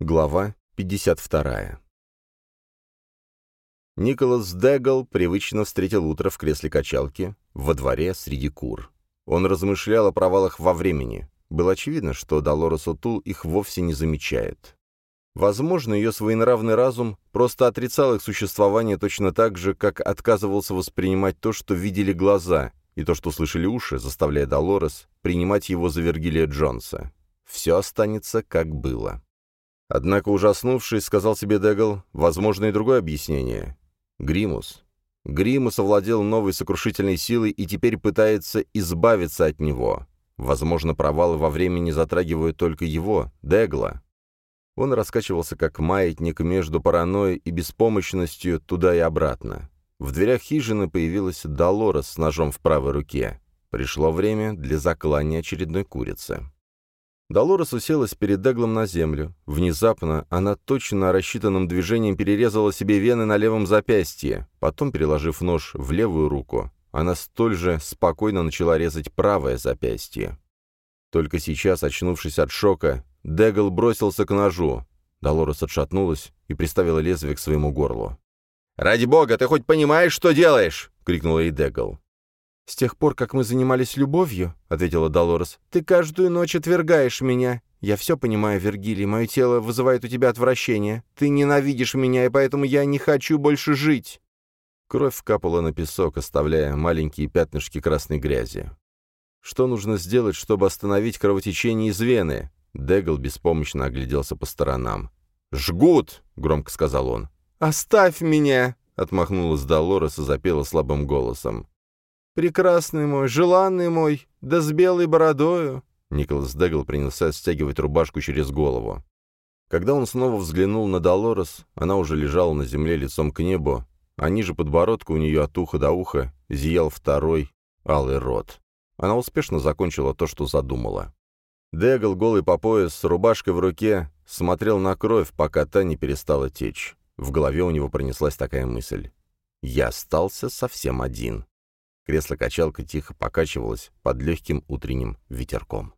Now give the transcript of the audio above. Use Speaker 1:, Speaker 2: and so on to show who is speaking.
Speaker 1: Глава 52. Николас Дегл привычно встретил утро в кресле качалки, во дворе среди кур. Он размышлял о провалах во времени. Было очевидно, что Долорес Утул их вовсе не замечает. Возможно, ее своенравный разум просто отрицал их существование точно так же, как отказывался воспринимать то, что видели глаза, и то, что слышали уши, заставляя Долорес принимать его за Вергилия Джонса. Все останется, как было. Однако, ужаснувшись, сказал себе Дегл, возможно и другое объяснение. Гримус. Гримус овладел новой сокрушительной силой и теперь пытается избавиться от него. Возможно, провалы во времени затрагивают только его, Дегла. Он раскачивался как маятник между паранойей и беспомощностью туда и обратно. В дверях хижины появилась Долорес с ножом в правой руке. Пришло время для заклания очередной курицы. Долорес уселась перед Деглом на землю. Внезапно она точно рассчитанным движением перерезала себе вены на левом запястье. Потом, переложив нож в левую руку, она столь же спокойно начала резать правое запястье. Только сейчас, очнувшись от шока, Дегл бросился к ножу. Долорес отшатнулась и приставила лезвие к своему горлу. «Ради бога, ты хоть понимаешь, что делаешь?» — крикнула ей Дегл.
Speaker 2: «С тех пор, как мы занимались любовью, — ответила Долорес, — ты каждую ночь отвергаешь меня. Я все понимаю, Вергилий, мое тело вызывает у тебя отвращение. Ты ненавидишь меня, и поэтому я не хочу больше жить».
Speaker 1: Кровь капала на песок, оставляя маленькие пятнышки красной грязи. Что нужно сделать, чтобы остановить кровотечение из вены? Дегл беспомощно огляделся по сторонам. «Жгут!» — громко сказал он.
Speaker 2: «Оставь меня!» — отмахнулась Долорес и запела слабым голосом. «Прекрасный мой, желанный мой, да с белой бородою!»
Speaker 1: Николас Дегл принялся стягивать рубашку через голову. Когда он снова взглянул на Долорес, она уже лежала на земле лицом к небу, а ниже подбородка у нее от уха до уха зиял второй алый рот. Она успешно закончила то, что задумала. Дегл, голый по пояс, с рубашкой в руке, смотрел на кровь, пока та не перестала течь. В голове у него пронеслась такая мысль. «Я остался совсем один». Кресло-качалка тихо покачивалось под легким утренним ветерком.